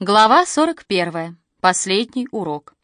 Глава 41. Последний урок.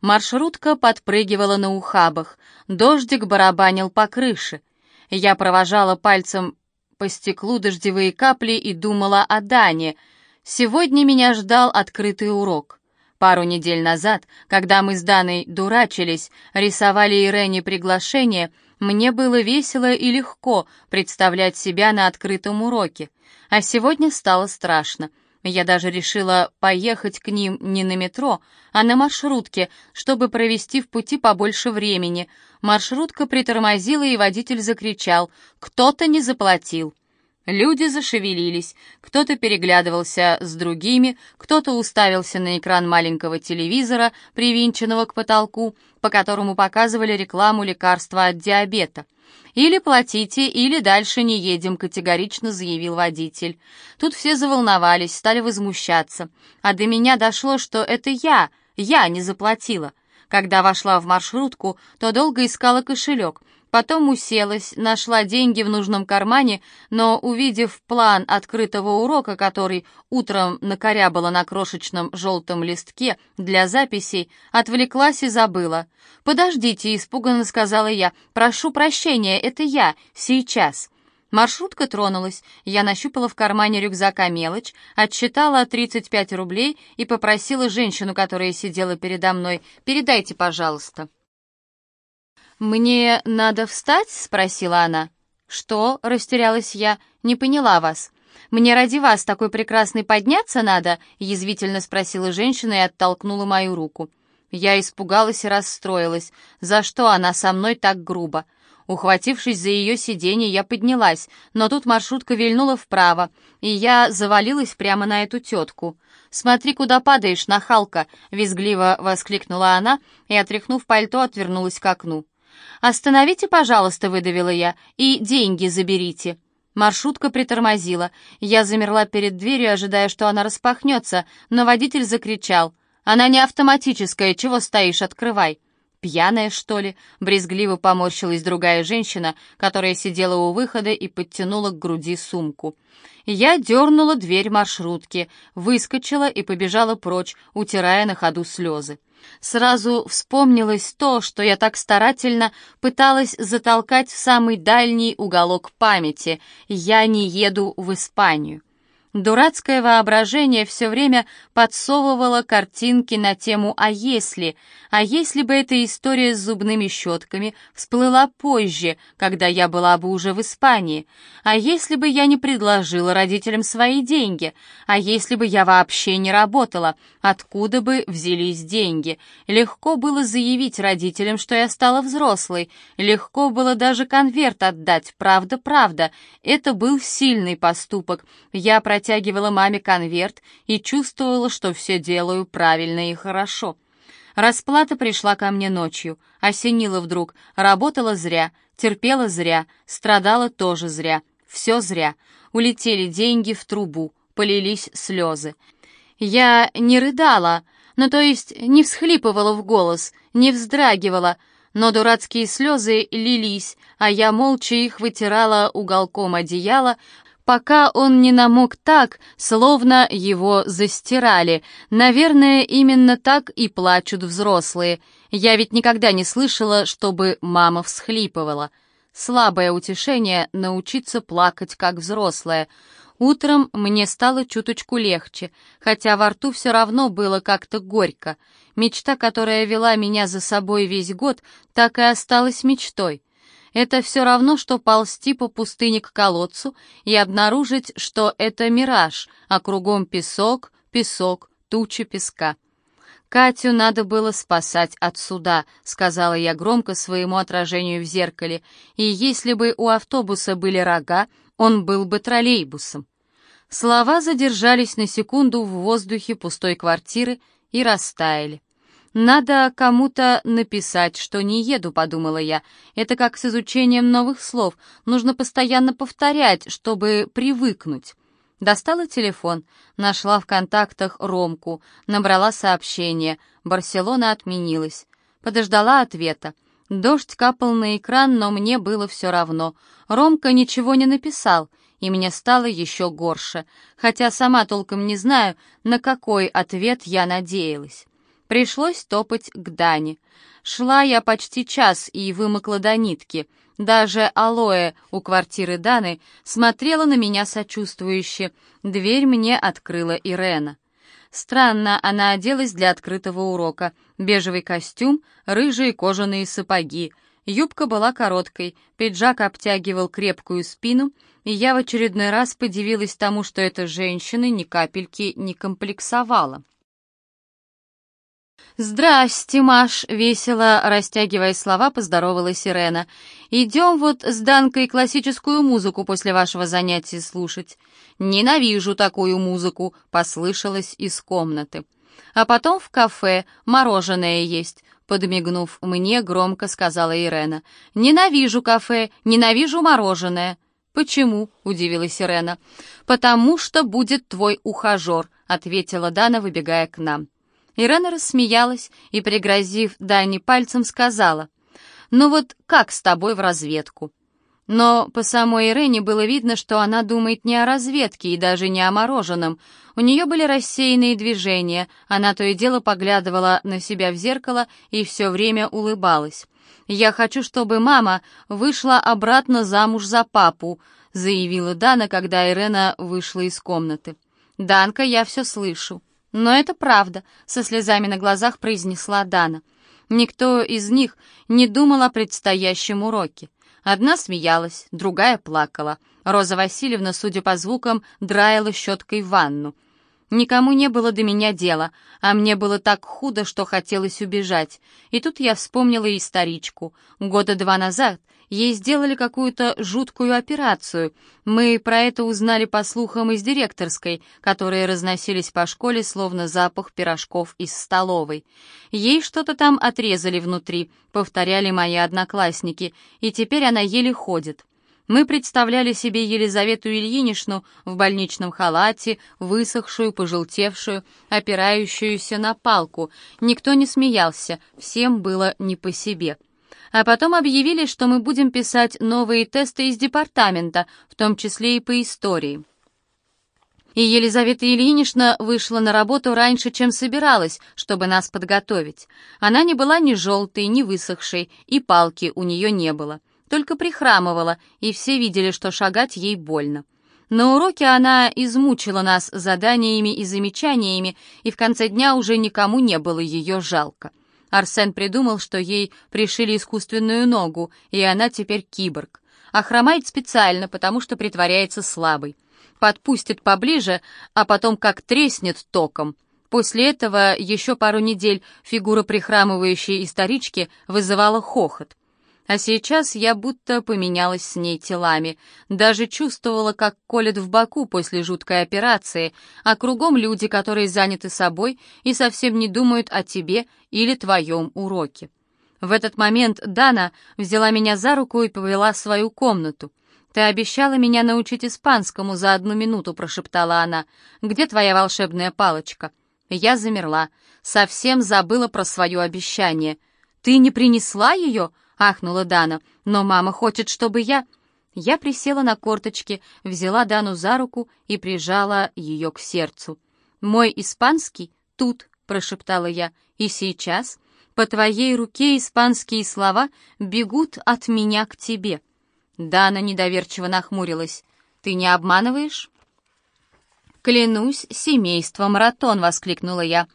Маршрутка подпрыгивала на ухабах, дождик барабанил по крыше. Я провожала пальцем по стеклу дождевые капли и думала о Дане. Сегодня меня ждал открытый урок. Пару недель назад, когда мы с Даной дурачились, рисовали Ирене приглашение, мне было весело и легко представлять себя на открытом уроке. А сегодня стало страшно — я даже решила поехать к ним не на метро, а на маршрутке, чтобы провести в пути побольше времени. Маршрутка притормозила, и водитель закричал «Кто-то не заплатил!». Люди зашевелились, кто-то переглядывался с другими, кто-то уставился на экран маленького телевизора, привинченного к потолку, по которому показывали рекламу лекарства от диабета. «Или платите, или дальше не едем», — категорично заявил водитель. Тут все заволновались, стали возмущаться. А до меня дошло, что это я, я не заплатила. Когда вошла в маршрутку, то долго искала кошелек — Потом уселась, нашла деньги в нужном кармане, но, увидев план открытого урока, который утром накорябала на крошечном желтом листке для записей, отвлеклась и забыла. «Подождите», — испуганно сказала я, — «прошу прощения, это я, сейчас». Маршрутка тронулась. Я нащупала в кармане рюкзака мелочь, отсчитала 35 рублей и попросила женщину, которая сидела передо мной, «Передайте, пожалуйста». «Мне надо встать?» — спросила она. «Что?» — растерялась я. «Не поняла вас». «Мне ради вас такой прекрасный подняться надо?» — язвительно спросила женщина и оттолкнула мою руку. Я испугалась и расстроилась. За что она со мной так грубо? Ухватившись за ее сиденье, я поднялась, но тут маршрутка вильнула вправо, и я завалилась прямо на эту тетку. «Смотри, куда падаешь, нахалка!» — визгливо воскликнула она и, отряхнув пальто, отвернулась к окну. «Остановите, пожалуйста», — выдавила я, — «и деньги заберите». Маршрутка притормозила. Я замерла перед дверью, ожидая, что она распахнется, но водитель закричал. «Она не автоматическая, чего стоишь, открывай!» «Пьяная, что ли?» — брезгливо поморщилась другая женщина, которая сидела у выхода и подтянула к груди сумку. Я дернула дверь маршрутки, выскочила и побежала прочь, утирая на ходу слезы. Сразу вспомнилось то, что я так старательно пыталась затолкать в самый дальний уголок памяти. Я не еду в Испанию. Дурацкое воображение все время подсовывало картинки на тему «А если?», а если бы эта история с зубными щетками всплыла позже, когда я была бы уже в Испании? А если бы я не предложила родителям свои деньги? А если бы я вообще не работала? Откуда бы взялись деньги? Легко было заявить родителям, что я стала взрослой. Легко было даже конверт отдать, правда-правда. Это был сильный поступок. Я протягивала маме конверт и чувствовала, что все делаю правильно и хорошо. Расплата пришла ко мне ночью, осенила вдруг, работала зря, терпела зря, страдала тоже зря, все зря. Улетели деньги в трубу, полились слезы. Я не рыдала, ну то есть не всхлипывала в голос, не вздрагивала, но дурацкие слезы лились, а я молча их вытирала уголком одеяла, пока он не намок так, словно его застирали. Наверное, именно так и плачут взрослые. Я ведь никогда не слышала, чтобы мама всхлипывала. Слабое утешение — научиться плакать как взрослая. Утром мне стало чуточку легче, хотя во рту все равно было как-то горько. Мечта, которая вела меня за собой весь год, так и осталась мечтой — это все равно, что ползти по пустыне к колодцу и обнаружить, что это мираж, а кругом песок, песок, туча песка. «Катю надо было спасать от суда», — сказала я громко своему отражению в зеркале, «и если бы у автобуса были рога, он был бы троллейбусом». Слова задержались на секунду в воздухе пустой квартиры и растаяли. «Надо кому-то написать, что не еду», — подумала я. «Это как с изучением новых слов. Нужно постоянно повторять, чтобы привыкнуть». Достала телефон, нашла в контактах Ромку, набрала сообщение. Барселона отменилась. Подождала ответа. Дождь капал на экран, но мне было все равно. Ромка ничего не написал. и мне стало еще горше, хотя сама толком не знаю, на какой ответ я надеялась. Пришлось топать к Дане. Шла я почти час и вымокла до нитки. Даже алоэ у квартиры Даны смотрела на меня сочувствующе. Дверь мне открыла Ирена. Странно, она оделась для открытого урока. Бежевый костюм, рыжие кожаные сапоги. Юбка была короткой, пиджак обтягивал крепкую спину, и я в очередной раз подивилась тому, что эта женщина ни капельки не комплексовала. «Здрасте, Маш!» — весело, растягивая слова, поздоровалась Ирена. «Идем вот с Данкой классическую музыку после вашего занятия слушать». «Ненавижу такую музыку!» — послышалось из комнаты. «А потом в кафе мороженое есть», — подмигнув мне, громко сказала Ирена. «Ненавижу кафе, ненавижу мороженое». «Почему?» — удивилась Ирена. «Потому что будет твой ухажер», — ответила Дана, выбегая к нам. Ирена рассмеялась и, пригрозив Дане пальцем, сказала, «Ну вот как с тобой в разведку?» Но по самой Ирене было видно, что она думает не о разведке и даже не о мороженом. У нее были рассеянные движения, она то и дело поглядывала на себя в зеркало и все время улыбалась. «Я хочу, чтобы мама вышла обратно замуж за папу», заявила Дана, когда Ирена вышла из комнаты. «Данка, я все слышу». «Но это правда», — со слезами на глазах произнесла Дана. Никто из них не думал о предстоящем уроке. Одна смеялась, другая плакала. Роза Васильевна, судя по звукам, драила щеткой ванну. Никому не было до меня дела, а мне было так худо, что хотелось убежать. И тут я вспомнила и старичку. Года два назад Ей сделали какую-то жуткую операцию. Мы про это узнали по слухам из директорской, которые разносились по школе, словно запах пирожков из столовой. Ей что-то там отрезали внутри, повторяли мои одноклассники, и теперь она еле ходит. Мы представляли себе Елизавету Ильиничну в больничном халате, высохшую, пожелтевшую, опирающуюся на палку. Никто не смеялся, всем было не по себе а потом объявили, что мы будем писать новые тесты из департамента, в том числе и по истории. И Елизавета Ильинична вышла на работу раньше, чем собиралась, чтобы нас подготовить. Она не была ни желтой, ни высохшей, и палки у нее не было. Только прихрамывала, и все видели, что шагать ей больно. На уроке она измучила нас заданиями и замечаниями, и в конце дня уже никому не было ее жалко. Арсен придумал, что ей пришили искусственную ногу, и она теперь киборг. А хромает специально, потому что притворяется слабой. Подпустит поближе, а потом как треснет током. После этого еще пару недель фигура прихрамывающей исторички вызывала хохот. А сейчас я будто поменялась с ней телами. Даже чувствовала, как колет в боку после жуткой операции, а кругом люди, которые заняты собой и совсем не думают о тебе или твоем уроке. В этот момент Дана взяла меня за руку и повела в свою комнату. «Ты обещала меня научить испанскому за одну минуту», — прошептала она. «Где твоя волшебная палочка?» Я замерла, совсем забыла про свое обещание. «Ты не принесла ее?» Ахнула Дана. «Но мама хочет, чтобы я...» Я присела на корточки, взяла Дану за руку и прижала ее к сердцу. «Мой испанский тут», — прошептала я, — «и сейчас по твоей руке испанские слова бегут от меня к тебе». Дана недоверчиво нахмурилась. «Ты не обманываешь?» «Клянусь семейством Ратон!» — воскликнула я.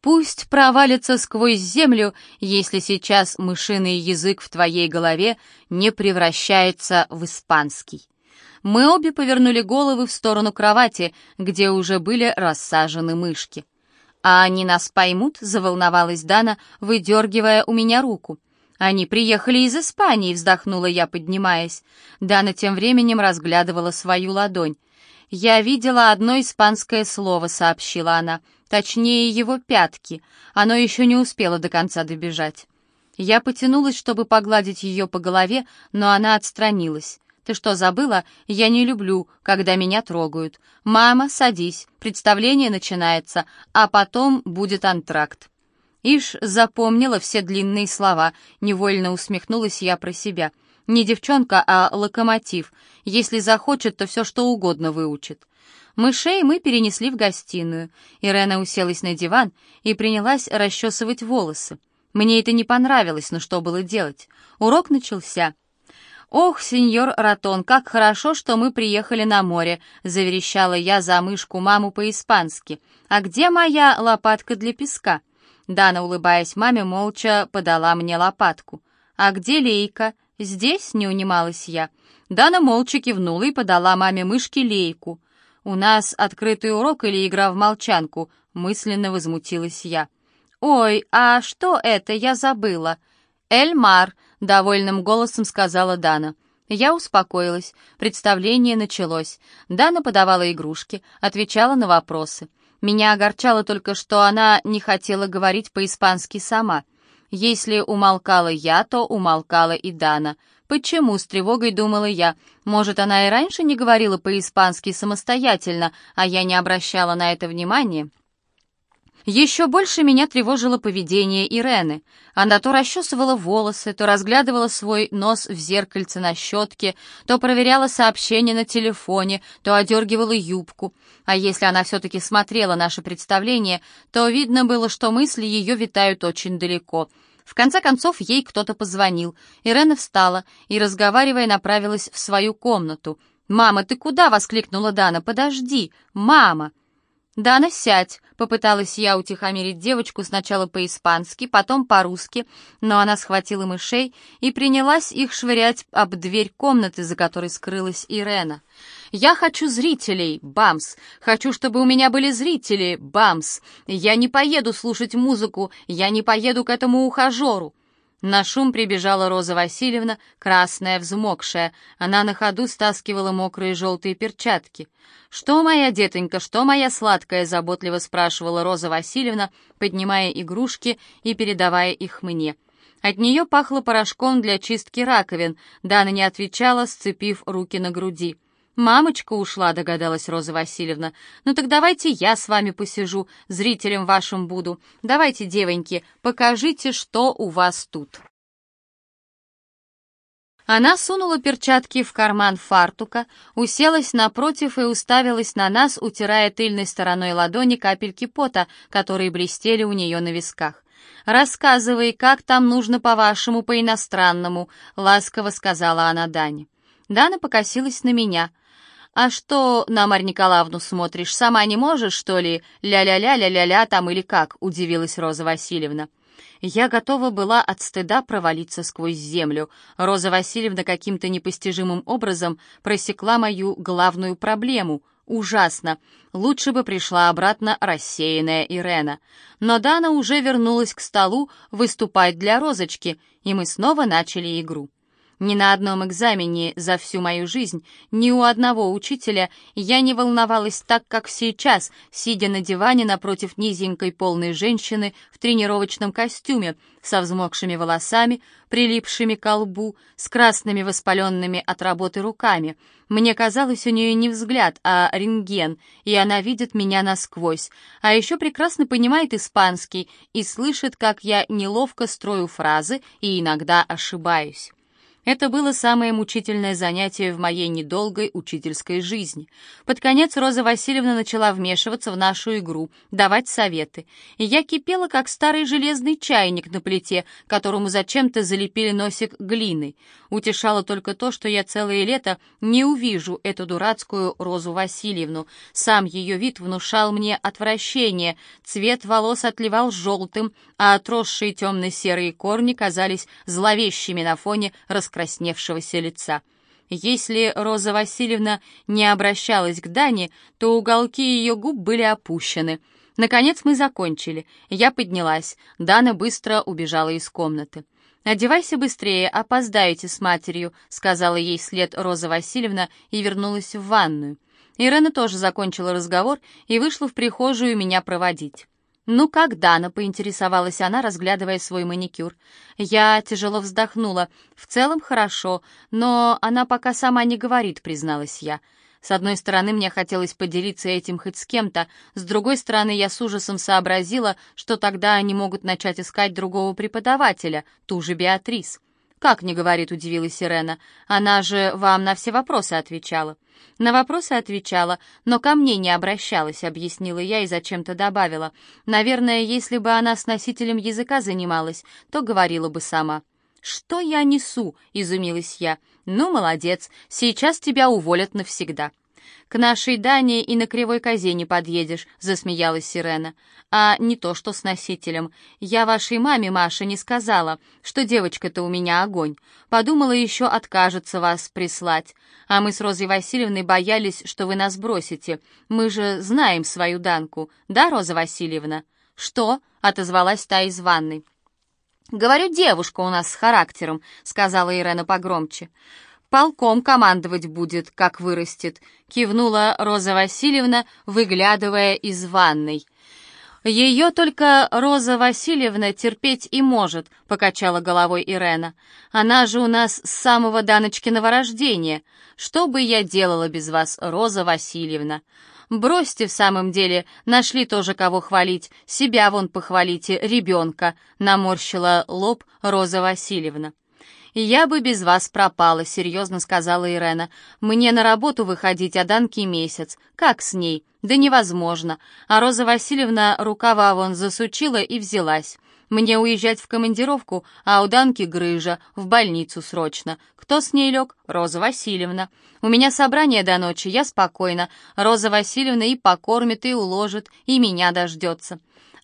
Пусть провалится сквозь землю, если сейчас мышиный язык в твоей голове не превращается в испанский. Мы обе повернули головы в сторону кровати, где уже были рассажены мышки. «А они нас поймут?» — заволновалась Дана, выдергивая у меня руку. «Они приехали из Испании», — вздохнула я, поднимаясь. Дана тем временем разглядывала свою ладонь. «Я видела одно испанское слово», — сообщила она — Точнее, его пятки. Оно еще не успело до конца добежать. Я потянулась, чтобы погладить ее по голове, но она отстранилась. «Ты что, забыла? Я не люблю, когда меня трогают. Мама, садись, представление начинается, а потом будет антракт». Ишь запомнила все длинные слова, невольно усмехнулась я про себя. Не девчонка, а локомотив. Если захочет, то все что угодно выучит. Мышей мы перенесли в гостиную. Ирена уселась на диван и принялась расчесывать волосы. Мне это не понравилось, но что было делать? Урок начался. «Ох, сеньор Ратон, как хорошо, что мы приехали на море», — заверещала я за мышку маму по-испански. «А где моя лопатка для песка?» Дана, улыбаясь маме, молча подала мне лопатку. «А где лейка?» «Здесь?» — не унималась я. Дана молча кивнула и подала маме мышке лейку. «У нас открытый урок или игра в молчанку?» — мысленно возмутилась я. «Ой, а что это? Я забыла». «Эльмар», — довольным голосом сказала Дана. Я успокоилась. Представление началось. Дана подавала игрушки, отвечала на вопросы. Меня огорчало только, что она не хотела говорить по-испански сама. Если умолкала я, то умолкала и Дана. Почему, с тревогой думала я. Может, она и раньше не говорила по-испански самостоятельно, а я не обращала на это внимания? Еще больше меня тревожило поведение Ирены. Она то расчесывала волосы, то разглядывала свой нос в зеркальце на щетке, то проверяла сообщения на телефоне, то одергивала юбку. А если она все-таки смотрела наше представление, то видно было, что мысли ее витают очень далеко. В конце концов, ей кто-то позвонил. Ирена встала и, разговаривая, направилась в свою комнату. «Мама, ты куда?» — воскликнула Дана. «Подожди! Мама!» «Дана, сядь!» — попыталась я утихомирить девочку сначала по-испански, потом по-русски, но она схватила мышей и принялась их швырять об дверь комнаты, за которой скрылась Ирена. «Я хочу зрителей, Бамс! Хочу, чтобы у меня были зрители, Бамс! Я не поеду слушать музыку, я не поеду к этому ухажеру!» На шум прибежала Роза Васильевна, красная, взмокшая. Она на ходу стаскивала мокрые желтые перчатки. «Что, моя детонька, что, моя сладкая?» — заботливо спрашивала Роза Васильевна, поднимая игрушки и передавая их мне. От нее пахло порошком для чистки раковин. Дана не отвечала, сцепив руки на груди. «Мамочка ушла», — догадалась Роза Васильевна. «Ну так давайте я с вами посижу, зрителем вашим буду. Давайте, девоньки, покажите, что у вас тут». Она сунула перчатки в карман фартука, уселась напротив и уставилась на нас, утирая тыльной стороной ладони капельки пота, которые блестели у нее на висках. «Рассказывай, как там нужно по-вашему, по-иностранному», — ласково сказала она Дане. Дана покосилась на меня — «А что на Марь Николаевну смотришь? Сама не можешь, что ли? Ля-ля-ля-ля-ля-ля там или как?» — удивилась Роза Васильевна. Я готова была от стыда провалиться сквозь землю. Роза Васильевна каким-то непостижимым образом просекла мою главную проблему. Ужасно. Лучше бы пришла обратно рассеянная Ирена. Но Дана уже вернулась к столу выступать для розочки, и мы снова начали игру. Ни на одном экзамене за всю мою жизнь, ни у одного учителя я не волновалась так, как сейчас, сидя на диване напротив низенькой полной женщины в тренировочном костюме, со взмокшими волосами, прилипшими к лбу, с красными воспаленными от работы руками. Мне казалось, у нее не взгляд, а рентген, и она видит меня насквозь, а еще прекрасно понимает испанский и слышит, как я неловко строю фразы и иногда ошибаюсь. Это было самое мучительное занятие в моей недолгой учительской жизни. Под конец Роза Васильевна начала вмешиваться в нашу игру, давать советы. И я кипела, как старый железный чайник на плите, которому зачем-то залепили носик глиной. Утешало только то, что я целое лето не увижу эту дурацкую Розу Васильевну. Сам ее вид внушал мне отвращение. Цвет волос отливал желтым, а отросшие темно-серые корни казались зловещими на фоне раскрашенных раскрасневшегося лица. Если Роза Васильевна не обращалась к Дане, то уголки ее губ были опущены. Наконец мы закончили. Я поднялась. Дана быстро убежала из комнаты. «Одевайся быстрее, опоздаете с матерью», — сказала ей след Роза Васильевна и вернулась в ванную. Ирена тоже закончила разговор и вышла в прихожую меня проводить. «Ну, как Дана?» — поинтересовалась она, разглядывая свой маникюр. Я тяжело вздохнула. «В целом хорошо, но она пока сама не говорит», — призналась я. С одной стороны, мне хотелось поделиться этим хоть с кем-то, с другой стороны, я с ужасом сообразила, что тогда они могут начать искать другого преподавателя, ту же Беатрис. «Как не говорит?» — удивилась Ирена. «Она же вам на все вопросы отвечала». «На вопросы отвечала, но ко мне не обращалась», — объяснила я и зачем-то добавила. «Наверное, если бы она с носителем языка занималась, то говорила бы сама». «Что я несу?» — изумилась я. «Ну, молодец, сейчас тебя уволят навсегда». «К нашей Дане и на кривой козе не подъедешь», — засмеялась Сирена. «А не то, что с носителем. Я вашей маме, Маша, не сказала, что девочка-то у меня огонь. Подумала, еще откажется вас прислать. А мы с Розой Васильевной боялись, что вы нас бросите. Мы же знаем свою Данку, да, Роза Васильевна?» «Что?» — отозвалась та из ванной. «Говорю, девушка у нас с характером», — сказала Ирена погромче. «Полком командовать будет, как вырастет», — кивнула Роза Васильевна, выглядывая из ванной. «Ее только Роза Васильевна терпеть и может», — покачала головой Ирена. «Она же у нас с самого Даночкиного рождения. Что бы я делала без вас, Роза Васильевна?» Бросьте в самом деле, нашли тоже кого хвалить, себя вон похвалите, ребенка», — наморщила лоб Роза Васильевна. «Я бы без вас пропала», — серьезно сказала Ирена. «Мне на работу выходить, а Данки месяц. Как с ней? Да невозможно». А Роза Васильевна рукава вон засучила и взялась. Мне уезжать в командировку, а у Данки грыжа, в больницу срочно. Кто с ней лег? Роза Васильевна. У меня собрание до ночи, я спокойна. Роза Васильевна и покормит, и уложит, и меня дождется.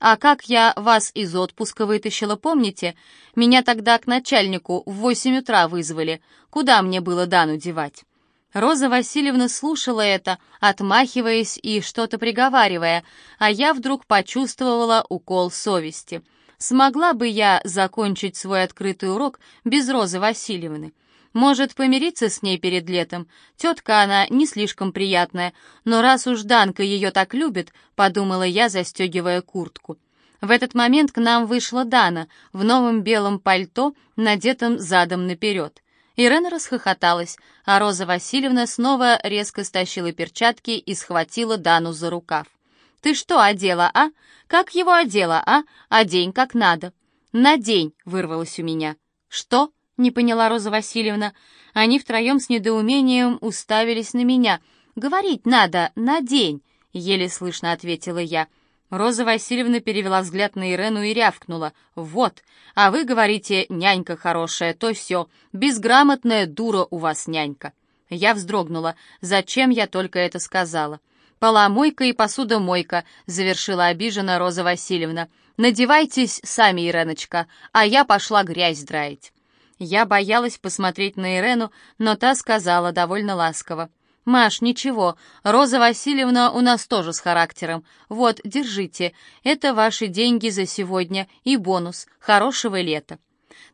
А как я вас из отпуска вытащила, помните? Меня тогда к начальнику в восемь утра вызвали. Куда мне было Дану девать? Роза Васильевна слушала это, отмахиваясь и что-то приговаривая, а я вдруг почувствовала укол совести — Смогла бы я закончить свой открытый урок без Розы Васильевны? Может, помириться с ней перед летом? Тетка она не слишком приятная, но раз уж Данка ее так любит, подумала я, застегивая куртку. В этот момент к нам вышла Дана в новом белом пальто, надетом задом наперед. Ирена расхохоталась, а Роза Васильевна снова резко стащила перчатки и схватила Дану за рукав. «Ты что одела, а? Как его одела, а? Одень как надо». «Надень», — вырвалось у меня. «Что?» — не поняла Роза Васильевна. Они втроем с недоумением уставились на меня. «Говорить надо, надень», — еле слышно ответила я. Роза Васильевна перевела взгляд на Ирену и рявкнула. «Вот, а вы говорите, нянька хорошая, то все, безграмотная дура у вас нянька». Я вздрогнула. Зачем я только это сказала? «Поломойка и посудомойка», — завершила обиженно Роза Васильевна. «Надевайтесь сами, Иреночка, а я пошла грязь драить». Я боялась посмотреть на Ирену, но та сказала довольно ласково. «Маш, ничего, Роза Васильевна у нас тоже с характером. Вот, держите, это ваши деньги за сегодня и бонус. Хорошего лета».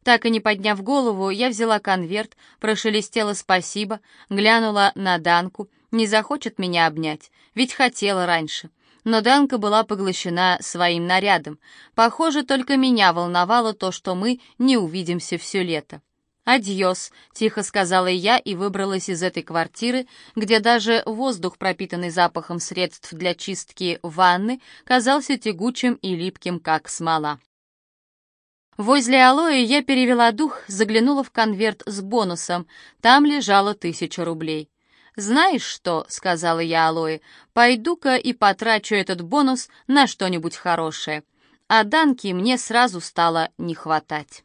Так и не подняв голову, я взяла конверт, прошелестела спасибо, глянула на Данку — не захочет меня обнять, ведь хотела раньше. Но Данка была поглощена своим нарядом. Похоже, только меня волновало то, что мы не увидимся все лето. «Адьос», — тихо сказала я и выбралась из этой квартиры, где даже воздух, пропитанный запахом средств для чистки ванны, казался тягучим и липким, как смола. Возле алоэ я перевела дух, заглянула в конверт с бонусом. Там лежало тысяча рублей. «Знаешь что?» — сказала я Алое, — «пойду-ка и потрачу этот бонус на что-нибудь хорошее». А Данки мне сразу стало не хватать.